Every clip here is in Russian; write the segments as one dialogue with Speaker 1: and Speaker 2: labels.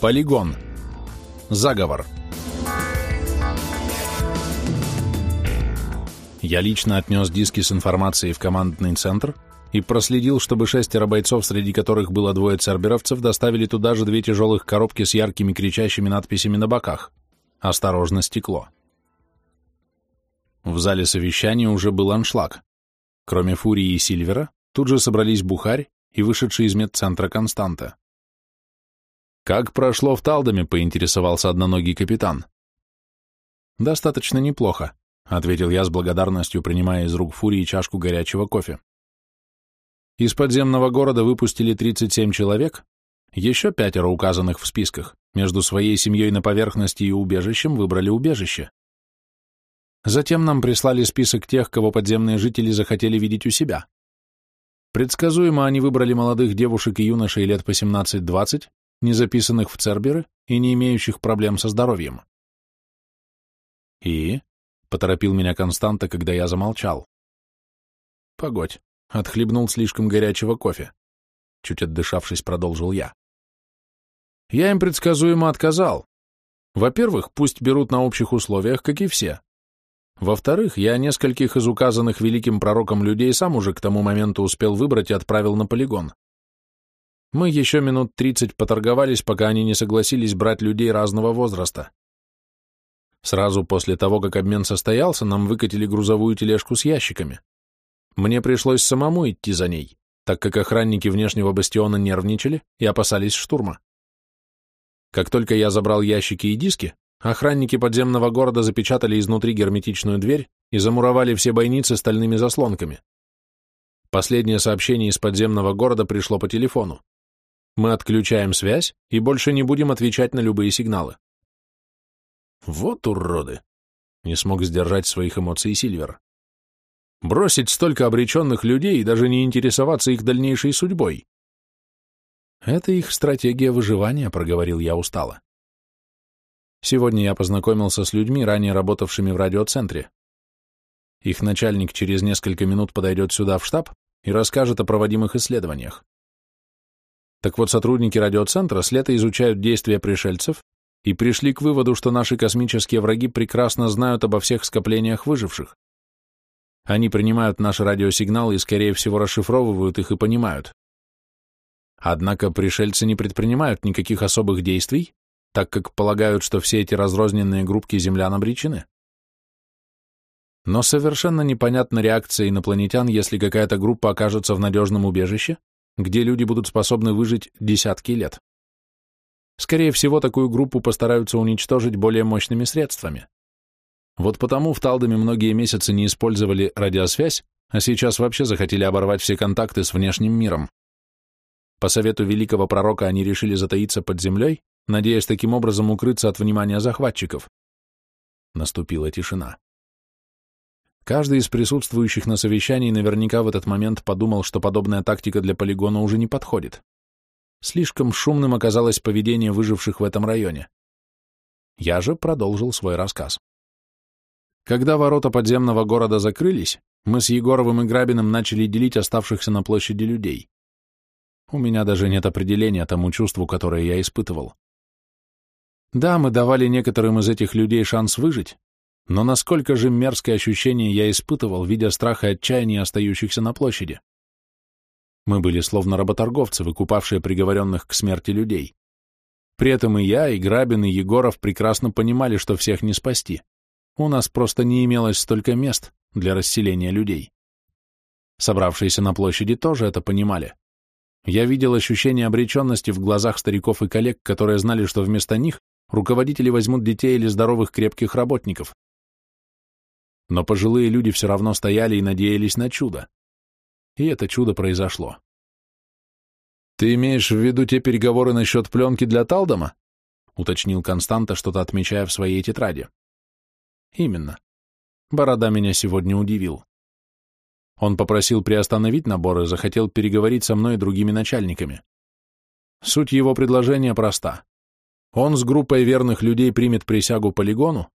Speaker 1: Полигон. Заговор. Я лично отнес диски с информацией в командный центр и проследил, чтобы шестеро бойцов, среди которых было двое церберовцев, доставили туда же две тяжелых коробки с яркими кричащими надписями на боках. «Осторожно, стекло». В зале совещания уже был аншлаг. Кроме Фурии и Сильвера, тут же собрались Бухарь и вышедший из медцентра Константа. «Как прошло в Талдоме?» — поинтересовался одноногий капитан. «Достаточно неплохо», — ответил я с благодарностью, принимая из рук Фурии чашку горячего кофе. Из подземного города выпустили 37 человек, еще пятеро указанных в списках, между своей семьей на поверхности и убежищем выбрали убежище. Затем нам прислали список тех, кого подземные жители захотели видеть у себя. Предсказуемо они выбрали молодых девушек и юношей лет по 17-20, не записанных в Церберы и не имеющих проблем со здоровьем. «И?» — поторопил меня Константа, когда я замолчал. «Погодь», — отхлебнул слишком горячего кофе. Чуть отдышавшись, продолжил я. «Я им предсказуемо отказал. Во-первых, пусть берут на общих условиях, как и все. Во-вторых, я нескольких из указанных великим пророком людей сам уже к тому моменту успел выбрать и отправил на полигон. Мы еще минут тридцать поторговались, пока они не согласились брать людей разного возраста. Сразу после того, как обмен состоялся, нам выкатили грузовую тележку с ящиками. Мне пришлось самому идти за ней, так как охранники внешнего бастиона нервничали и опасались штурма. Как только я забрал ящики и диски, охранники подземного города запечатали изнутри герметичную дверь и замуровали все бойницы стальными заслонками. Последнее сообщение из подземного города пришло по телефону. Мы отключаем связь и больше не будем отвечать на любые сигналы. Вот уроды! Не смог сдержать своих эмоций Сильвер. Бросить столько обреченных людей и даже не интересоваться их дальнейшей судьбой. Это их стратегия выживания, проговорил я устало. Сегодня я познакомился с людьми, ранее работавшими в радиоцентре. Их начальник через несколько минут подойдет сюда в штаб и расскажет о проводимых исследованиях. Так вот, сотрудники радиоцентра с лета изучают действия пришельцев и пришли к выводу, что наши космические враги прекрасно знают обо всех скоплениях выживших. Они принимают наши радиосигналы и, скорее всего, расшифровывают их и понимают. Однако пришельцы не предпринимают никаких особых действий, так как полагают, что все эти разрозненные группки землян обречены. Но совершенно непонятна реакция инопланетян, если какая-то группа окажется в надежном убежище, где люди будут способны выжить десятки лет. Скорее всего, такую группу постараются уничтожить более мощными средствами. Вот потому в Талдоме многие месяцы не использовали радиосвязь, а сейчас вообще захотели оборвать все контакты с внешним миром. По совету великого пророка они решили затаиться под землей, надеясь таким образом укрыться от внимания захватчиков. Наступила тишина. Каждый из присутствующих на совещании наверняка в этот момент подумал, что подобная тактика для полигона уже не подходит. Слишком шумным оказалось поведение выживших в этом районе. Я же продолжил свой рассказ. Когда ворота подземного города закрылись, мы с Егоровым и Грабиным начали делить оставшихся на площади людей. У меня даже нет определения тому чувству, которое я испытывал. Да, мы давали некоторым из этих людей шанс выжить, но насколько же мерзкое ощущение я испытывал, видя страх и отчаяние остающихся на площади. Мы были словно работорговцы, выкупавшие приговоренных к смерти людей. При этом и я, и Грабин, и Егоров прекрасно понимали, что всех не спасти. У нас просто не имелось столько мест для расселения людей. Собравшиеся на площади тоже это понимали. Я видел ощущение обреченности в глазах стариков и коллег, которые знали, что вместо них руководители возьмут детей или здоровых крепких работников. Но пожилые люди все равно стояли и надеялись на чудо. И это чудо произошло. «Ты имеешь в виду те переговоры насчет пленки для Талдома?» — уточнил Константа, что-то отмечая в своей тетради. «Именно. Борода меня сегодня удивил. Он попросил приостановить наборы, захотел переговорить со мной и другими начальниками. Суть его предложения проста. Он с группой верных людей примет присягу полигону,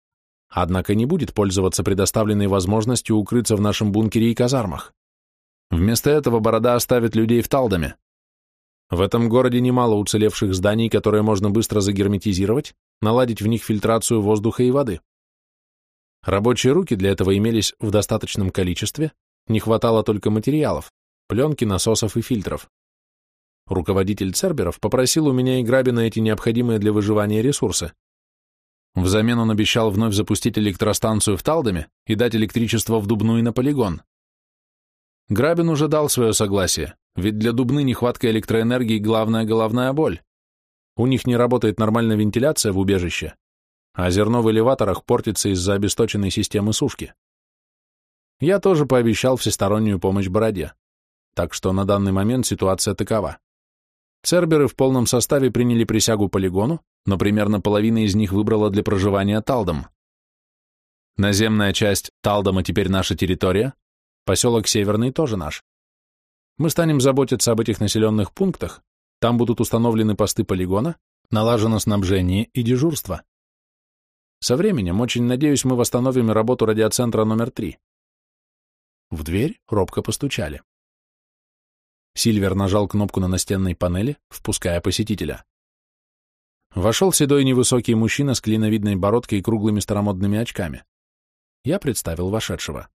Speaker 1: однако не будет пользоваться предоставленной возможностью укрыться в нашем бункере и казармах. Вместо этого Борода оставит людей в Талдоме. В этом городе немало уцелевших зданий, которые можно быстро загерметизировать, наладить в них фильтрацию воздуха и воды. Рабочие руки для этого имелись в достаточном количестве, не хватало только материалов, пленки, насосов и фильтров. Руководитель Церберов попросил у меня и Грабина эти необходимые для выживания ресурсы. Взамен он обещал вновь запустить электростанцию в Талдоме и дать электричество в Дубну и на полигон. Грабин уже дал свое согласие, ведь для Дубны нехватка электроэнергии – главная головная боль. У них не работает нормальная вентиляция в убежище, а зерно в элеваторах портится из-за обесточенной системы сушки. Я тоже пообещал всестороннюю помощь Бороде, так что на данный момент ситуация такова. Церберы в полном составе приняли присягу полигону, но примерно половина из них выбрала для проживания Талдом. Наземная часть Талдома теперь наша территория, поселок Северный тоже наш. Мы станем заботиться об этих населенных пунктах, там будут установлены посты полигона, налажено снабжение и дежурство. Со временем, очень надеюсь, мы восстановим работу радиоцентра номер три. В дверь робко постучали. Сильвер нажал кнопку на настенной панели, впуская посетителя. Вошел седой невысокий мужчина с клиновидной бородкой и круглыми старомодными очками. Я представил вошедшего.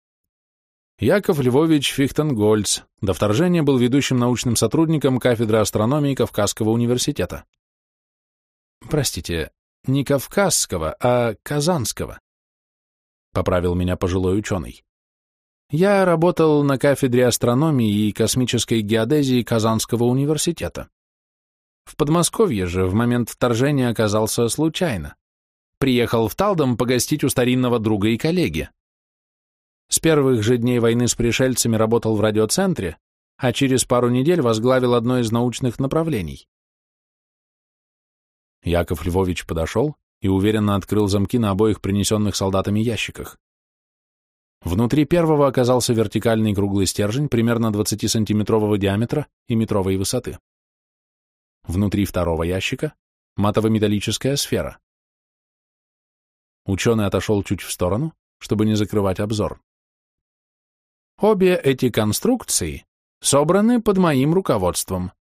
Speaker 1: Яков Львович Фихтенгольц до вторжения был ведущим научным сотрудником кафедры астрономии Кавказского университета. Простите, не Кавказского, а Казанского, поправил меня пожилой ученый. Я работал на кафедре астрономии и космической геодезии Казанского университета. В Подмосковье же в момент вторжения оказался случайно. Приехал в Талдом погостить у старинного друга и коллеги. С первых же дней войны с пришельцами работал в радиоцентре, а через пару недель возглавил одно из научных направлений. Яков Львович подошел и уверенно открыл замки на обоих принесенных солдатами ящиках. Внутри первого оказался вертикальный круглый стержень примерно 20-сантиметрового диаметра и метровой высоты. Внутри второго ящика — матово-металлическая сфера. Ученый отошел чуть в сторону, чтобы не закрывать обзор. Обе эти конструкции собраны под моим руководством.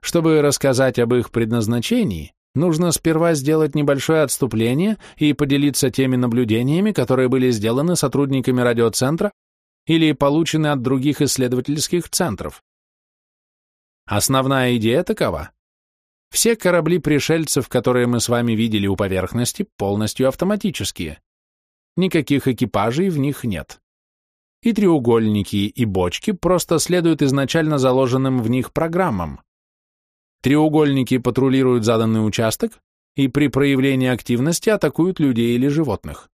Speaker 1: Чтобы рассказать об их предназначении, Нужно сперва сделать небольшое отступление и поделиться теми наблюдениями, которые были сделаны сотрудниками радиоцентра или получены от других исследовательских центров. Основная идея такова. Все корабли пришельцев, которые мы с вами видели у поверхности, полностью автоматические. Никаких экипажей в них нет. И треугольники, и бочки просто следуют изначально заложенным в них программам. Треугольники патрулируют заданный участок и при проявлении активности атакуют людей или животных.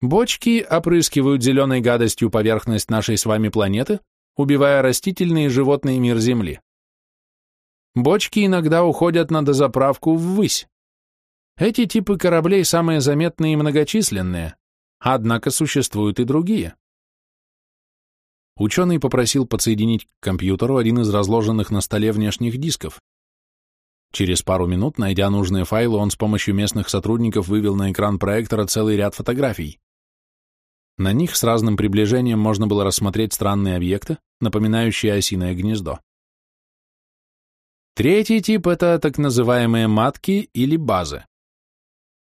Speaker 1: Бочки опрыскивают зеленой гадостью поверхность нашей с вами планеты, убивая растительный и животный мир Земли. Бочки иногда уходят на дозаправку ввысь. Эти типы кораблей самые заметные и многочисленные, однако существуют и другие. Ученый попросил подсоединить к компьютеру один из разложенных на столе внешних дисков. Через пару минут, найдя нужные файлы, он с помощью местных сотрудников вывел на экран проектора целый ряд фотографий. На них с разным приближением можно было рассмотреть странные объекты, напоминающие осиное гнездо. Третий тип — это так называемые матки или базы.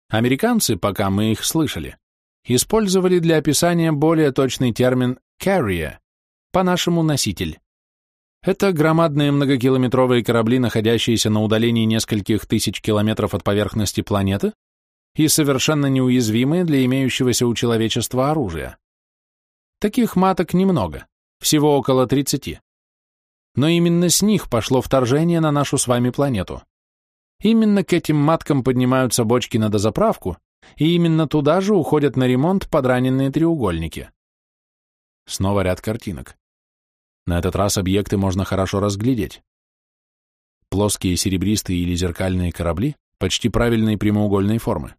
Speaker 1: Американцы, пока мы их слышали, использовали для описания более точный термин «carrier», по-нашему носитель. Это громадные многокилометровые корабли, находящиеся на удалении нескольких тысяч километров от поверхности планеты и совершенно неуязвимые для имеющегося у человечества оружия. Таких маток немного, всего около 30. Но именно с них пошло вторжение на нашу с вами планету. Именно к этим маткам поднимаются бочки на дозаправку, и именно туда же уходят на ремонт подраненные треугольники. Снова ряд картинок. На этот раз объекты можно хорошо разглядеть. Плоские серебристые или зеркальные корабли почти правильной прямоугольной формы.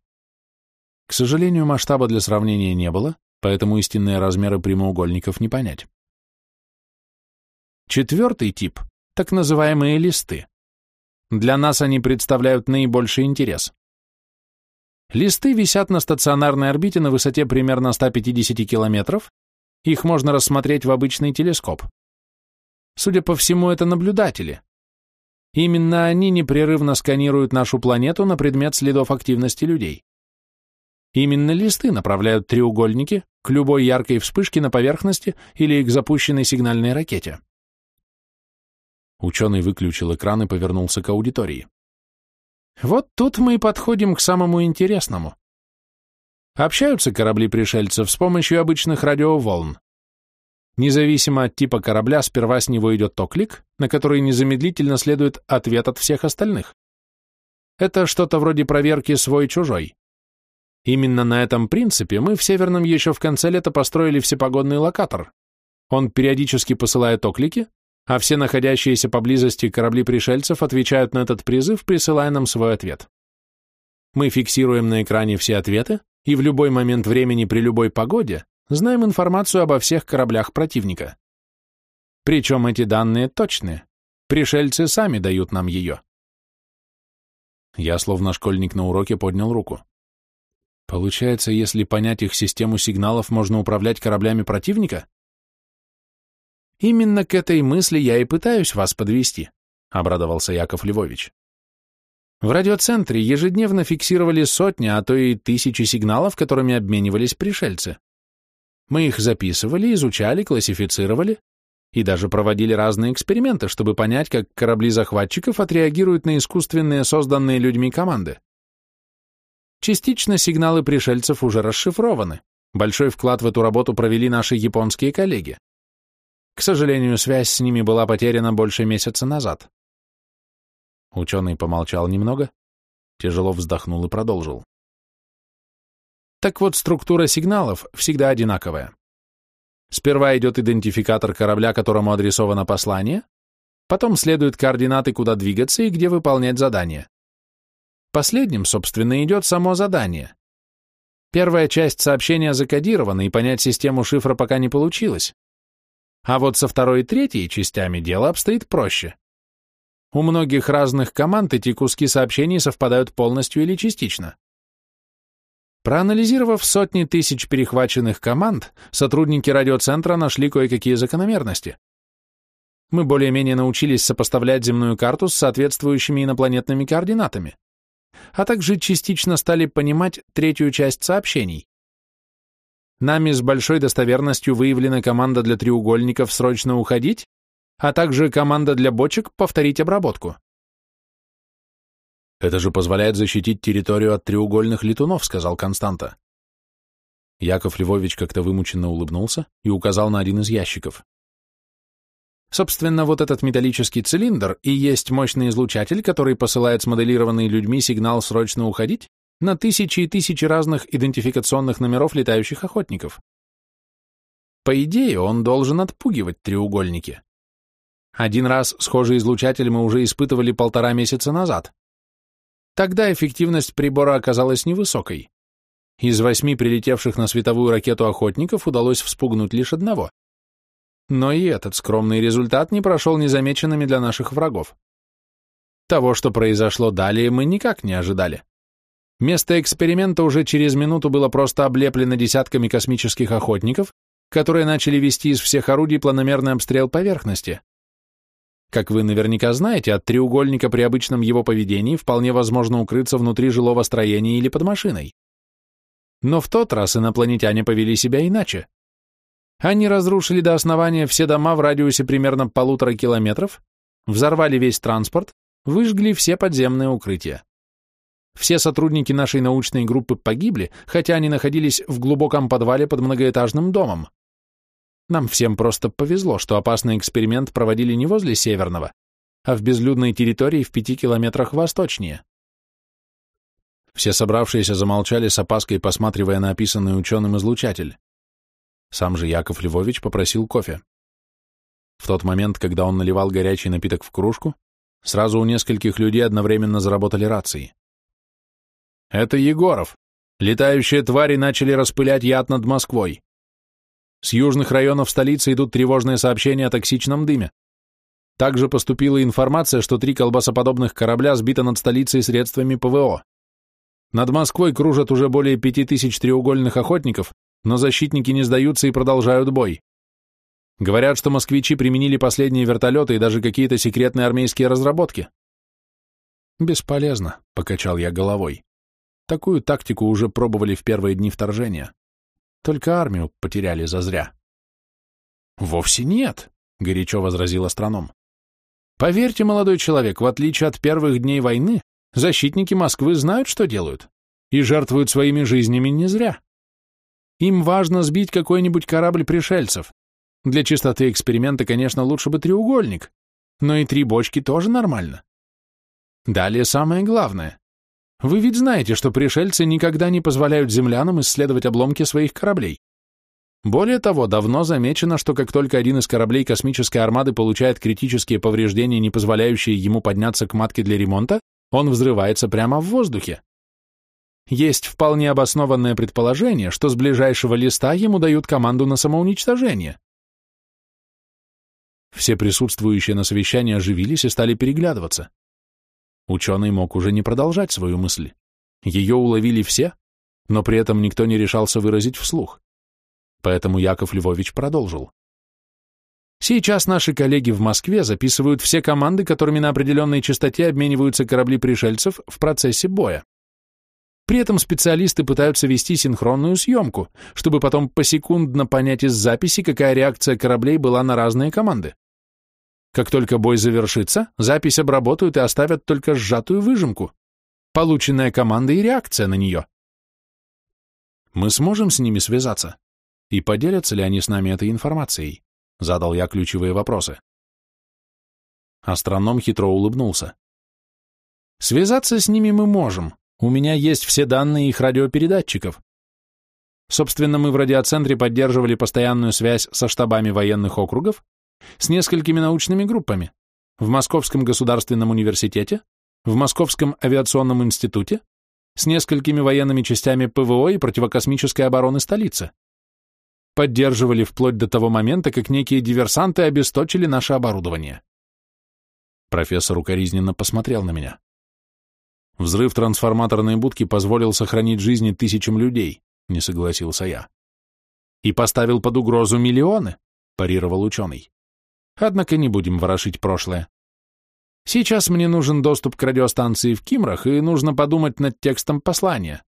Speaker 1: К сожалению, масштаба для сравнения не было, поэтому истинные размеры прямоугольников не понять. Четвертый тип – так называемые листы. Для нас они представляют наибольший интерес. Листы висят на стационарной орбите на высоте примерно 150 километров их можно рассмотреть в обычный телескоп. Судя по всему, это наблюдатели, Именно они непрерывно сканируют нашу планету на предмет следов активности людей. Именно листы направляют треугольники к любой яркой вспышке на поверхности или к запущенной сигнальной ракете. Ученый выключил экран и повернулся к аудитории. Вот тут мы и подходим к самому интересному. Общаются корабли пришельцев с помощью обычных радиоволн. Независимо от типа корабля, сперва с него идет токлик, на который незамедлительно следует ответ от всех остальных. Это что-то вроде проверки свой-чужой. Именно на этом принципе мы в Северном еще в конце лета построили всепогодный локатор. Он периодически посылает оклики, а все находящиеся поблизости корабли пришельцев отвечают на этот призыв, присылая нам свой ответ. Мы фиксируем на экране все ответы, и в любой момент времени при любой погоде знаем информацию обо всех кораблях противника. Причем эти данные точные. Пришельцы сами дают нам ее. Я, словно школьник на уроке, поднял руку. Получается, если понять их систему сигналов, можно управлять кораблями противника? Именно к этой мысли я и пытаюсь вас подвести, обрадовался Яков Львович. В радиоцентре ежедневно фиксировали сотни, а то и тысячи сигналов, которыми обменивались пришельцы. Мы их записывали, изучали, классифицировали и даже проводили разные эксперименты, чтобы понять, как корабли захватчиков отреагируют на искусственные созданные людьми команды. Частично сигналы пришельцев уже расшифрованы. Большой вклад в эту работу провели наши японские коллеги. К сожалению, связь с ними была потеряна больше месяца назад. Ученый помолчал немного, тяжело вздохнул и продолжил. Так вот, структура сигналов всегда одинаковая. Сперва идет идентификатор корабля, которому адресовано послание, потом следуют координаты, куда двигаться и где выполнять задание. Последним, собственно, идет само задание. Первая часть сообщения закодирована, и понять систему шифра пока не получилось. А вот со второй и третьей частями дело обстоит проще. У многих разных команд эти куски сообщений совпадают полностью или частично. Проанализировав сотни тысяч перехваченных команд, сотрудники радиоцентра нашли кое-какие закономерности. Мы более-менее научились сопоставлять земную карту с соответствующими инопланетными координатами, а также частично стали понимать третью часть сообщений. Нами с большой достоверностью выявлена команда для треугольников «Срочно уходить», а также команда для бочек «Повторить обработку». «Это же позволяет защитить территорию от треугольных летунов», — сказал Константа. Яков Львович как-то вымученно улыбнулся и указал на один из ящиков. Собственно, вот этот металлический цилиндр и есть мощный излучатель, который посылает смоделированный людьми сигнал «срочно уходить» на тысячи и тысячи разных идентификационных номеров летающих охотников. По идее, он должен отпугивать треугольники. Один раз схожий излучатель мы уже испытывали полтора месяца назад. Тогда эффективность прибора оказалась невысокой. Из восьми прилетевших на световую ракету охотников удалось вспугнуть лишь одного. Но и этот скромный результат не прошел незамеченными для наших врагов. Того, что произошло далее, мы никак не ожидали. Место эксперимента уже через минуту было просто облеплено десятками космических охотников, которые начали вести из всех орудий планомерный обстрел поверхности. Как вы наверняка знаете, от треугольника при обычном его поведении вполне возможно укрыться внутри жилого строения или под машиной. Но в тот раз инопланетяне повели себя иначе. Они разрушили до основания все дома в радиусе примерно полутора километров, взорвали весь транспорт, выжгли все подземные укрытия. Все сотрудники нашей научной группы погибли, хотя они находились в глубоком подвале под многоэтажным домом. Нам всем просто повезло, что опасный эксперимент проводили не возле Северного, а в безлюдной территории в пяти километрах восточнее. Все собравшиеся замолчали с опаской, посматривая на описанный ученым излучатель. Сам же Яков Львович попросил кофе. В тот момент, когда он наливал горячий напиток в кружку, сразу у нескольких людей одновременно заработали рации. «Это Егоров. Летающие твари начали распылять яд над Москвой. С южных районов столицы идут тревожные сообщения о токсичном дыме. Также поступила информация, что три колбасоподобных корабля сбиты над столицей средствами ПВО. Над Москвой кружат уже более пяти тысяч треугольных охотников, но защитники не сдаются и продолжают бой. Говорят, что москвичи применили последние вертолеты и даже какие-то секретные армейские разработки, Бесполезно, покачал я головой. Такую тактику уже пробовали в первые дни вторжения. Только армию потеряли зазря. Вовсе нет, горячо возразил астроном. Поверьте, молодой человек, в отличие от первых дней войны, защитники Москвы знают, что делают, и жертвуют своими жизнями не зря. Им важно сбить какой-нибудь корабль пришельцев. Для чистоты эксперимента, конечно, лучше бы треугольник, но и три бочки тоже нормально. Далее самое главное. Вы ведь знаете, что пришельцы никогда не позволяют землянам исследовать обломки своих кораблей. Более того, давно замечено, что как только один из кораблей космической армады получает критические повреждения, не позволяющие ему подняться к матке для ремонта, он взрывается прямо в воздухе. Есть вполне обоснованное предположение, что с ближайшего листа ему дают команду на самоуничтожение. Все присутствующие на совещании оживились и стали переглядываться. Ученый мог уже не продолжать свою мысль. Ее уловили все, но при этом никто не решался выразить вслух. Поэтому Яков Львович продолжил. Сейчас наши коллеги в Москве записывают все команды, которыми на определенной частоте обмениваются корабли пришельцев в процессе боя. При этом специалисты пытаются вести синхронную съемку, чтобы потом посекундно понять из записи, какая реакция кораблей была на разные команды. Как только бой завершится, запись обработают и оставят только сжатую выжимку, полученная команда и реакция на нее. Мы сможем с ними связаться? И поделятся ли они с нами этой информацией? Задал я ключевые вопросы. Астроном хитро улыбнулся. Связаться с ними мы можем. У меня есть все данные их радиопередатчиков. Собственно, мы в радиоцентре поддерживали постоянную связь со штабами военных округов, с несколькими научными группами в Московском государственном университете, в Московском авиационном институте, с несколькими военными частями ПВО и противокосмической обороны столицы поддерживали вплоть до того момента, как некие диверсанты обесточили наше оборудование. Профессор укоризненно посмотрел на меня. Взрыв трансформаторной будки позволил сохранить жизни тысячам людей, не согласился я. И поставил под угрозу миллионы, парировал ученый. Однако не будем ворошить прошлое. Сейчас мне нужен доступ к радиостанции в Кимрах, и нужно подумать над текстом послания.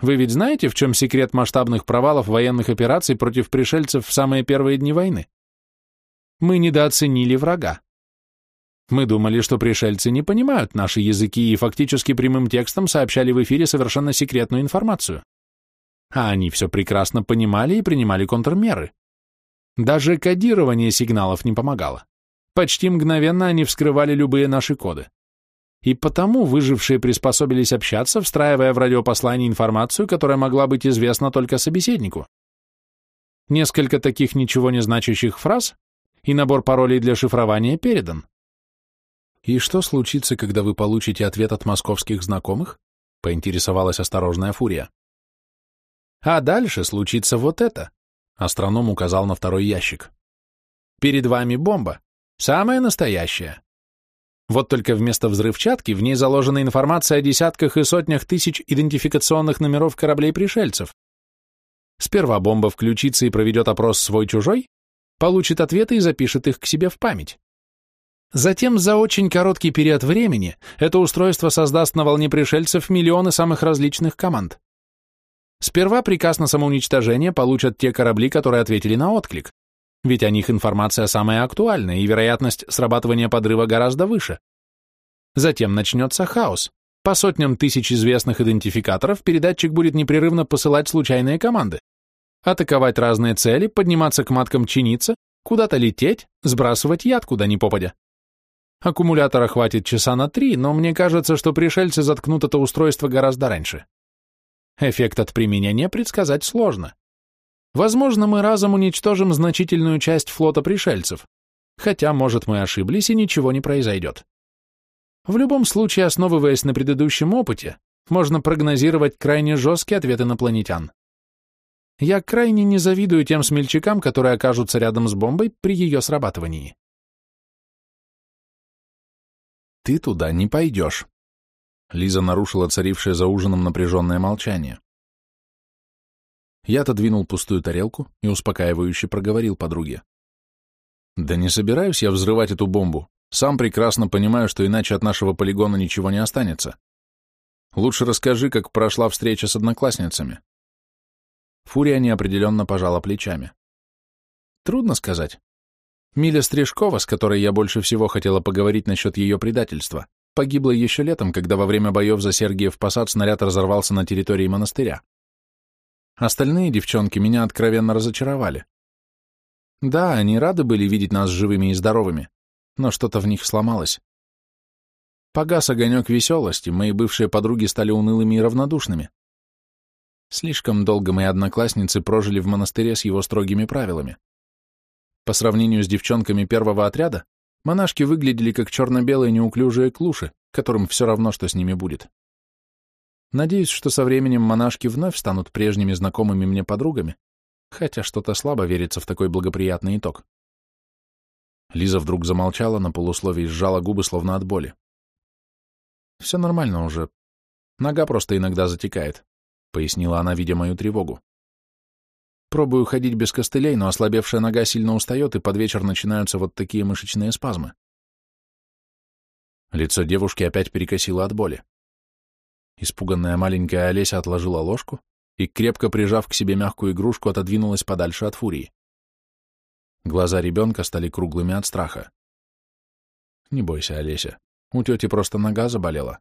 Speaker 1: Вы ведь знаете, в чем секрет масштабных провалов военных операций против пришельцев в самые первые дни войны? Мы недооценили врага. Мы думали, что пришельцы не понимают наши языки и фактически прямым текстом сообщали в эфире совершенно секретную информацию. А они все прекрасно понимали и принимали контрмеры. Даже кодирование сигналов не помогало. Почти мгновенно они вскрывали любые наши коды и потому выжившие приспособились общаться, встраивая в радиопослание информацию, которая могла быть известна только собеседнику. Несколько таких ничего не значащих фраз, и набор паролей для шифрования передан. «И что случится, когда вы получите ответ от московских знакомых?» — поинтересовалась осторожная фурия. «А дальше случится вот это», — астроном указал на второй ящик. «Перед вами бомба, самая настоящая. Вот только вместо взрывчатки в ней заложена информация о десятках и сотнях тысяч идентификационных номеров кораблей пришельцев. Сперва бомба включится и проведет опрос свой-чужой, получит ответы и запишет их к себе в память. Затем за очень короткий период времени это устройство создаст на волне пришельцев миллионы самых различных команд. Сперва приказ на самоуничтожение получат те корабли, которые ответили на отклик ведь о них информация самая актуальная, и вероятность срабатывания подрыва гораздо выше. Затем начнется хаос. По сотням тысяч известных идентификаторов передатчик будет непрерывно посылать случайные команды. Атаковать разные цели, подниматься к маткам чиниться, куда-то лететь, сбрасывать яд куда ни попадя. Аккумулятора хватит часа на три, но мне кажется, что пришельцы заткнут это устройство гораздо раньше. Эффект от применения предсказать сложно. Возможно, мы разом уничтожим значительную часть флота пришельцев, хотя, может, мы ошиблись и ничего не произойдет. В любом случае, основываясь на предыдущем опыте, можно прогнозировать крайне жесткий ответ инопланетян. Я крайне не завидую тем смельчакам, которые окажутся рядом с бомбой при ее срабатывании.
Speaker 2: «Ты туда не пойдешь», — Лиза нарушила царившее за ужином напряженное молчание. Я отодвинул пустую тарелку и успокаивающе проговорил подруге. «Да не собираюсь я взрывать эту бомбу.
Speaker 1: Сам прекрасно понимаю, что иначе от нашего полигона ничего не останется. Лучше расскажи, как прошла встреча с одноклассницами. Фурия неопределенно пожала плечами. Трудно сказать. Миля Стрижкова, с которой я больше всего хотела поговорить насчет ее предательства, погибла еще летом, когда во время боев за Сергиев Посад снаряд разорвался на территории монастыря. Остальные девчонки меня откровенно разочаровали. Да, они рады были видеть нас живыми и здоровыми, но что-то в них сломалось. Погас огонек веселости, мои бывшие подруги стали унылыми и равнодушными. Слишком долго мои одноклассницы прожили в монастыре с его строгими правилами. По сравнению с девчонками первого отряда, монашки выглядели как черно-белые неуклюжие клуши, которым все равно, что с ними будет. Надеюсь, что со временем монашки вновь станут прежними знакомыми мне подругами, хотя что-то слабо верится в такой благоприятный итог. Лиза вдруг замолчала на полусловии и сжала губы, словно от боли. «Все нормально уже. Нога просто иногда затекает», — пояснила она, видя мою тревогу. «Пробую ходить без костылей, но ослабевшая нога сильно устает, и под вечер начинаются вот такие мышечные спазмы». Лицо девушки опять перекосило от боли. Испуганная маленькая Олеся отложила ложку и, крепко прижав к себе мягкую игрушку, отодвинулась подальше от фурии. Глаза ребенка стали круглыми от страха. «Не бойся, Олеся, у тети просто нога заболела».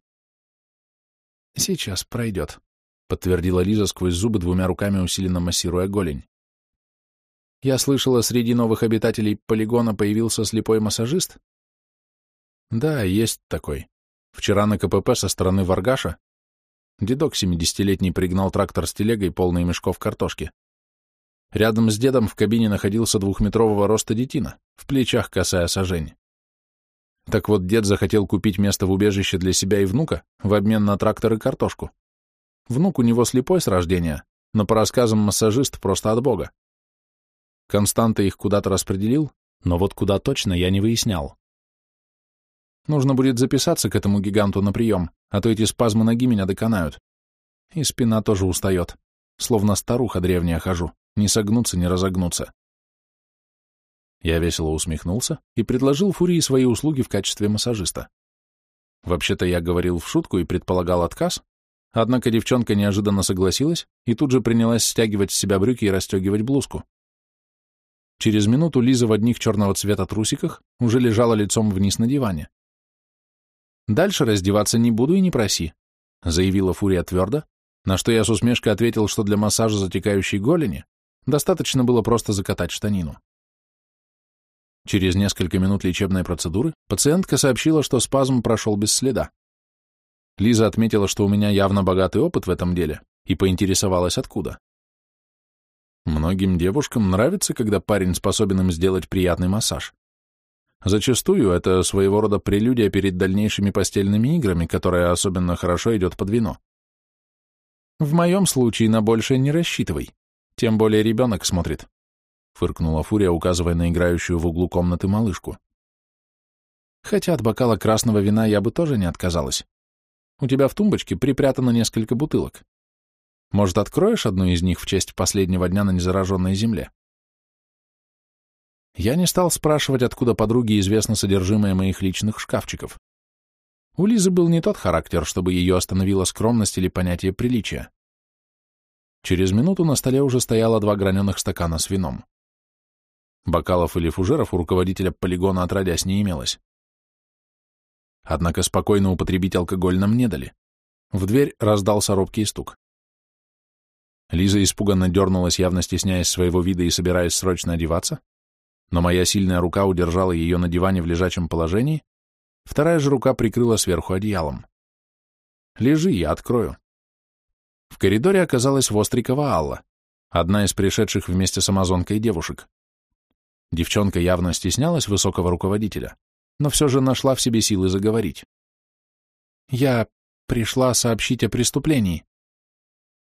Speaker 1: «Сейчас пройдет», — подтвердила Лиза сквозь зубы двумя руками, усиленно массируя голень. «Я слышала, среди новых обитателей полигона появился слепой массажист?» «Да, есть такой. Вчера на КПП со стороны Варгаша дедок семидесятилетний пригнал трактор с телегой, полный мешков картошки. Рядом с дедом в кабине находился двухметрового роста детина, в плечах косая сажень. Так вот, дед захотел купить место в убежище для себя и внука в обмен на трактор и картошку. Внук у него слепой с рождения, но по рассказам массажист просто от бога. Константа их куда-то распределил, но вот куда точно я не выяснял. Нужно будет записаться к этому гиганту на прием, а то эти спазмы ноги меня доконают. И спина тоже устает, словно старуха древняя хожу. Не согнуться, не разогнуться. Я весело усмехнулся и предложил Фурии свои услуги в качестве массажиста. Вообще-то я говорил в шутку и предполагал отказ, однако девчонка неожиданно согласилась и тут же принялась стягивать с себя брюки и расстегивать блузку. Через минуту Лиза в одних черного цвета трусиках уже лежала лицом вниз на диване. «Дальше раздеваться не буду и не проси», — заявила Фурия твердо, на что я с усмешкой ответил, что для массажа затекающей голени Достаточно было просто закатать штанину. Через несколько минут лечебной процедуры пациентка сообщила, что спазм прошел без следа. Лиза отметила, что у меня явно богатый опыт в этом деле, и поинтересовалась, откуда. Многим девушкам нравится, когда парень способен им сделать приятный массаж. Зачастую это своего рода прелюдия перед дальнейшими постельными играми, которая особенно хорошо идет под вино. В моем случае на большее не рассчитывай. Тем более ребенок смотрит, — фыркнула Фурия, указывая на играющую в углу комнаты малышку. Хотя от бокала красного вина я бы тоже не отказалась. У тебя в тумбочке припрятано несколько бутылок. Может, откроешь одну из них в честь последнего дня на незараженной земле? Я не стал спрашивать, откуда подруге известно содержимое моих личных шкафчиков. У Лизы был не тот характер, чтобы ее остановила скромность или понятие приличия. Через минуту на столе уже стояло два граненых стакана с вином. Бокалов или фужеров у руководителя полигона отродясь не имелось. Однако спокойно употребить алкоголь нам не дали. В дверь раздался робкий стук. Лиза испуганно дернулась, явно стесняясь своего вида и собираясь срочно одеваться, но моя сильная рука удержала ее на диване в лежачем положении, вторая же рука прикрыла сверху одеялом. «Лежи, я открою». В коридоре оказалась Вострикова Алла, одна из пришедших вместе с амазонкой девушек. Девчонка явно стеснялась высокого руководителя, но все же нашла в себе силы заговорить. «Я пришла сообщить о преступлении.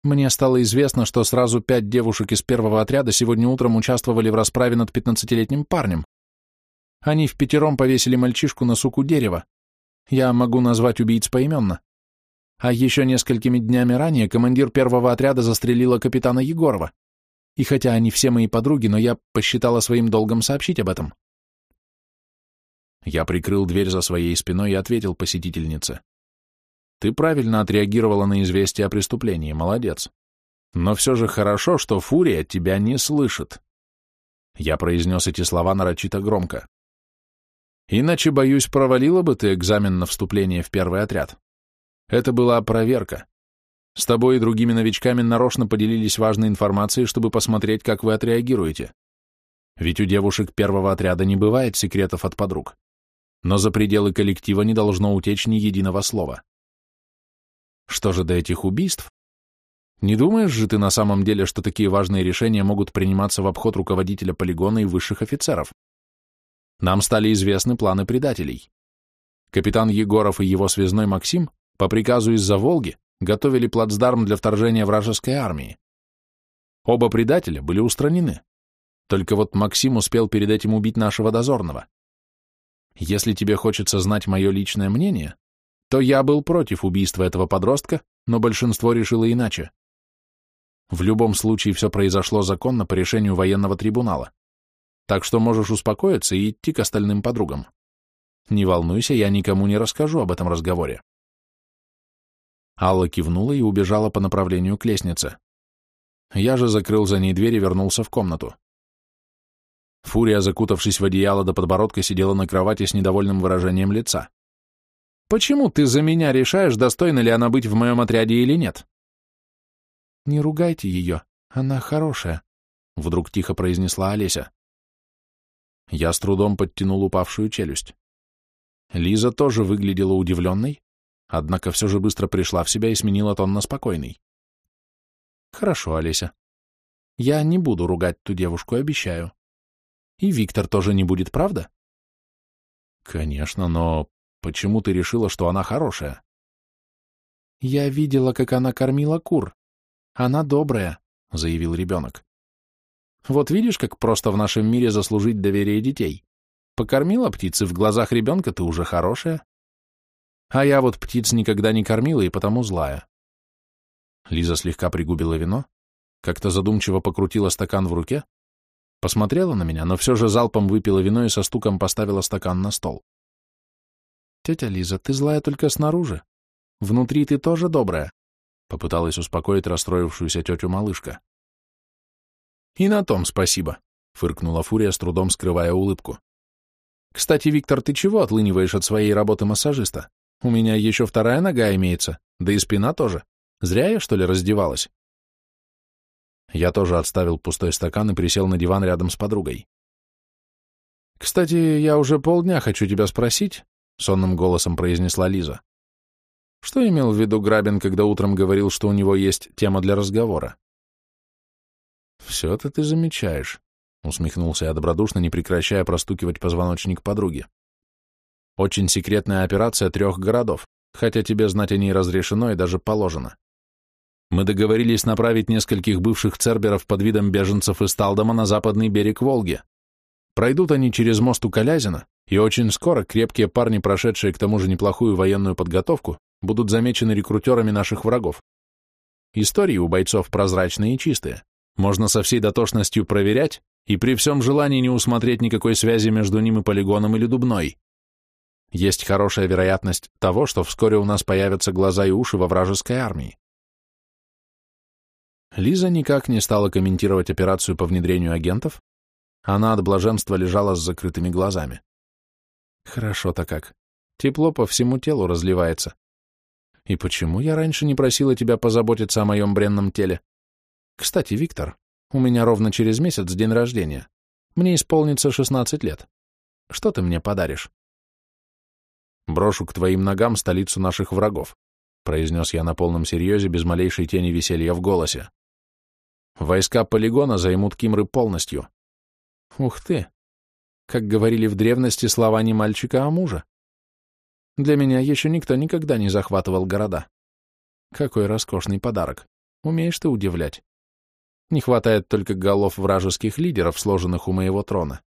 Speaker 1: Мне стало известно, что сразу пять девушек из первого отряда сегодня утром участвовали в расправе над пятнадцатилетним парнем. Они в пятером повесили мальчишку на суку дерева. Я могу назвать убийц поименно. А еще несколькими днями ранее командир первого отряда застрелила капитана Егорова. И хотя они все мои подруги, но я посчитала своим долгом сообщить об этом.
Speaker 2: Я прикрыл дверь за своей спиной и ответил посетительнице. Ты правильно отреагировала на известие о преступлении, молодец. Но все же хорошо, что Фурия тебя не слышит. Я произнес эти слова нарочито громко. Иначе, боюсь, провалила бы ты экзамен на вступление в первый отряд. Это была проверка. С тобой и другими новичками нарочно поделились важной информацией, чтобы посмотреть, как вы отреагируете. Ведь у девушек первого отряда не бывает секретов от подруг. Но за пределы коллектива не должно утечь ни единого слова. Что же до этих убийств? Не думаешь же ты на самом деле, что такие важные решения могут приниматься в обход руководителя полигона и высших офицеров? Нам стали известны планы предателей. Капитан Егоров и его связной Максим по приказу из-за Волги готовили плацдарм для вторжения вражеской армии. Оба предателя были устранены. Только вот Максим успел перед этим убить нашего дозорного. Если тебе хочется знать мое личное мнение, то я был против убийства этого подростка, но большинство решило иначе. В любом случае все произошло законно по решению военного трибунала. Так что можешь успокоиться и идти к остальным подругам. Не волнуйся, я никому не расскажу об этом разговоре. Алла кивнула и убежала по направлению к лестнице. Я же закрыл за ней дверь и вернулся в комнату. Фурия, закутавшись в одеяло до подбородка, сидела на кровати с недовольным выражением лица. «Почему ты за меня решаешь, достойна ли она быть в моем отряде или нет?» «Не ругайте ее, она хорошая», — вдруг тихо произнесла Олеся. Я с трудом подтянул упавшую челюсть. Лиза тоже выглядела удивленной, однако все же быстро пришла в себя и сменила тон на спокойный. «Хорошо, Олеся. Я не буду ругать ту девушку, обещаю. И Виктор тоже не будет, правда?» «Конечно, но почему ты решила, что она хорошая?» «Я видела, как она кормила кур. Она добрая», — заявил ребенок. «Вот видишь, как просто в нашем мире заслужить доверие детей. Покормила птицы в глазах ребенка, ты уже хорошая. А я вот птиц никогда не кормила и потому злая». Лиза слегка пригубила вино, как-то задумчиво покрутила стакан в руке, посмотрела на меня, но все же залпом выпила вино и со стуком поставила стакан на стол. «Тетя Лиза, ты злая только снаружи. Внутри ты тоже добрая. Попыталась успокоить расстроившуюся тетю малышка. «И на том спасибо», — фыркнула Фурия, с трудом скрывая улыбку. «Кстати, Виктор, ты чего отлыниваешь от своей работы массажиста? У меня еще вторая нога имеется, да и спина тоже. Зря я, что ли, раздевалась?» Я тоже отставил пустой стакан и присел на диван рядом с подругой. «Кстати, я уже полдня хочу тебя спросить», — сонным голосом произнесла Лиза. Что имел в виду Грабин, когда утром говорил, что у него есть тема для разговора? «Все это ты замечаешь», — усмехнулся я добродушно, не прекращая простукивать позвоночник подруги. «Очень секретная операция трех городов, хотя тебе знать о ней разрешено и даже положено. Мы договорились направить нескольких бывших церберов под видом беженцев из Талдома на западный берег Волги. Пройдут они через мост у Колязина, и очень скоро крепкие парни, прошедшие к тому же неплохую военную подготовку, будут замечены рекрутерами наших врагов. Истории у бойцов прозрачные и чистые. Можно со всей дотошностью проверять и при всем желании не усмотреть никакой связи между ним и полигоном или дубной. Есть хорошая вероятность того, что вскоре у нас появятся глаза и уши во вражеской армии. Лиза никак не стала комментировать операцию по внедрению агентов, она от блаженства лежала с закрытыми глазами. Хорошо-то как. Тепло по всему телу разливается. И почему я раньше не просила тебя позаботиться о моем бренном теле? Кстати, Виктор, у меня ровно через месяц день рождения. Мне исполнится шестнадцать лет. Что ты мне подаришь? Брошу к твоим ногам столицу наших врагов, произнес я на полном серьезе, без малейшей тени веселья в голосе. Войска полигона займут Кимры полностью. Ух ты! Как говорили в древности, слова не мальчика, а мужа. Для меня еще никто никогда не захватывал города. Какой роскошный подарок. Умеешь ты удивлять. Не хватает только голов вражеских лидеров, сложенных у моего трона.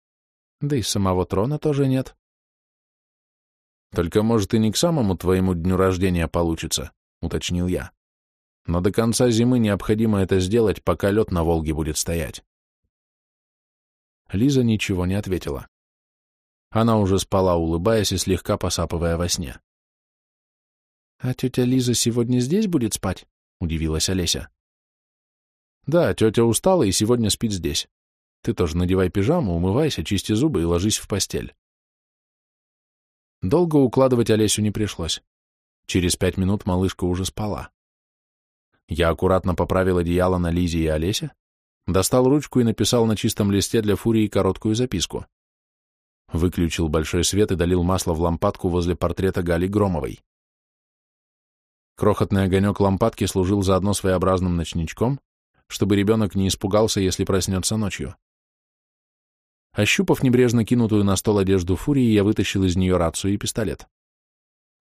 Speaker 2: Да и самого трона тоже нет. Только, может, и не к самому твоему дню рождения получится, уточнил я. Но до конца зимы необходимо это сделать, пока лед на Волге будет стоять. Лиза ничего не ответила. Она уже спала, улыбаясь и слегка посапывая во сне.
Speaker 1: «А тетя Лиза сегодня здесь будет спать?» — удивилась Олеся.
Speaker 2: «Да, тетя устала и сегодня спит здесь. Ты тоже надевай пижаму, умывайся, чисти зубы и ложись в постель». Долго укладывать Олесю не пришлось. Через пять минут малышка уже спала. Я аккуратно поправил одеяло на Лизе и Олесе, достал ручку и написал на чистом листе для Фурии короткую записку. Выключил большой свет и долил масло в лампадку возле портрета Гали Громовой. Крохотный огонек лампадки служил заодно своеобразным ночничком, чтобы ребенок не испугался, если проснется ночью. Ощупав небрежно кинутую на стол одежду Фурии, я вытащил из нее рацию и пистолет.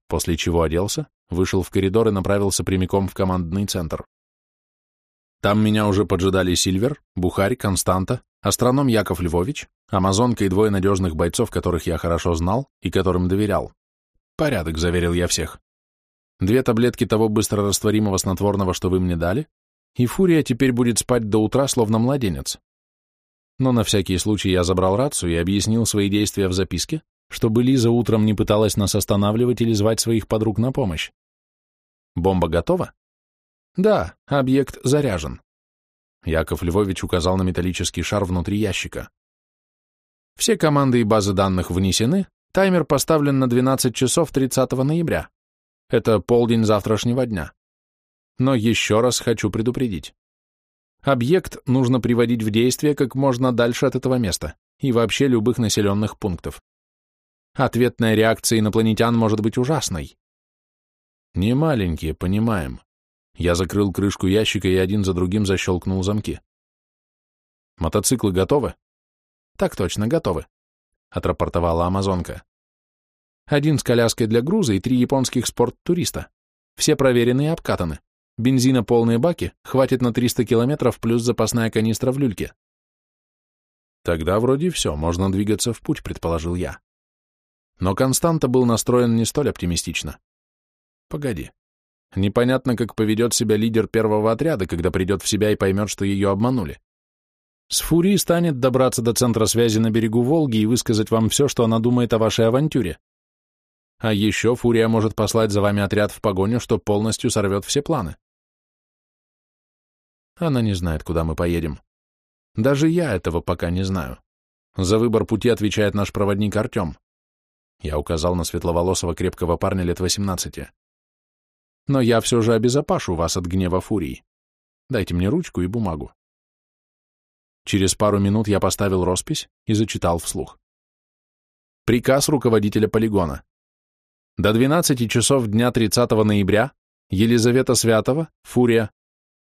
Speaker 2: После чего оделся, вышел в коридор и направился прямиком в командный центр. Там меня уже поджидали Сильвер, Бухарь, Константа, астроном Яков Львович, амазонка и двое надежных бойцов, которых я хорошо знал и которым доверял. Порядок, заверил я всех. Две таблетки того быстрорастворимого снотворного, что вы мне дали, и Фурия теперь будет спать до утра, словно младенец. Но на всякий случай я забрал рацию и объяснил свои действия в записке, чтобы Лиза утром не пыталась нас останавливать или звать своих подруг на помощь. Бомба готова? Да, объект заряжен. Яков Львович указал на металлический шар внутри ящика. Все команды и базы данных внесены, таймер поставлен на 12 часов 30 ноября. Это полдень завтрашнего дня. Но еще раз хочу предупредить. Объект нужно приводить в действие как можно дальше от этого места и вообще любых населенных пунктов. Ответная реакция инопланетян может быть ужасной. Не маленькие, понимаем. Я закрыл крышку ящика и один за другим защелкнул замки. Мотоциклы готовы? Так точно, готовы, отрапортовала Амазонка. Один с коляской для груза и три японских спорт-туриста. Все проверены и обкатаны. Бензина полные баки, хватит на 300 километров плюс запасная канистра в люльке. Тогда вроде все, можно двигаться в путь, предположил я. Но Константа был настроен не столь оптимистично. Погоди. Непонятно, как поведет себя лидер первого отряда, когда придет в себя и поймет, что ее обманули. С Фурией станет добраться до центра связи на берегу Волги и высказать вам все, что она думает о вашей авантюре. А еще Фурия может послать за вами отряд в погоню, что полностью сорвет все планы. Она не знает, куда мы поедем. Даже я этого пока не знаю. За выбор пути отвечает наш проводник Артем. Я указал на светловолосого крепкого парня лет восемнадцати. Но я все же обезопашу вас от гнева Фурии. Дайте мне ручку и бумагу. Через пару минут я поставил роспись и зачитал вслух. Приказ руководителя полигона. До 12 часов дня 30 ноября Елизавета Святова, Фурия,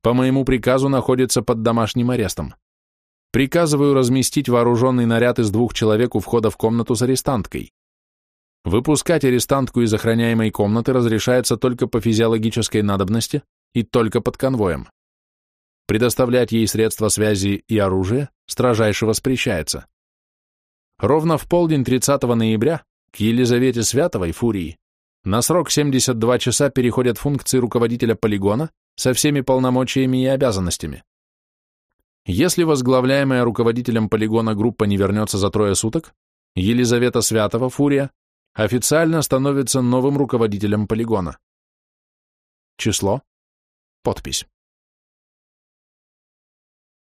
Speaker 2: по моему приказу находится под домашним арестом. Приказываю разместить вооруженный наряд из двух человек у входа в комнату с арестанткой. Выпускать арестантку из охраняемой комнаты разрешается только по физиологической надобности и только под конвоем. Предоставлять ей средства связи и оружие строжайше воспрещается. Ровно в полдень 30 ноября к Елизавете Святовой, Фурии, на срок 72 часа переходят функции руководителя полигона со всеми полномочиями и обязанностями. Если возглавляемая руководителем полигона группа не вернется за трое суток, Елизавета Святова, Фурия, официально становится новым руководителем полигона. Число. Подпись.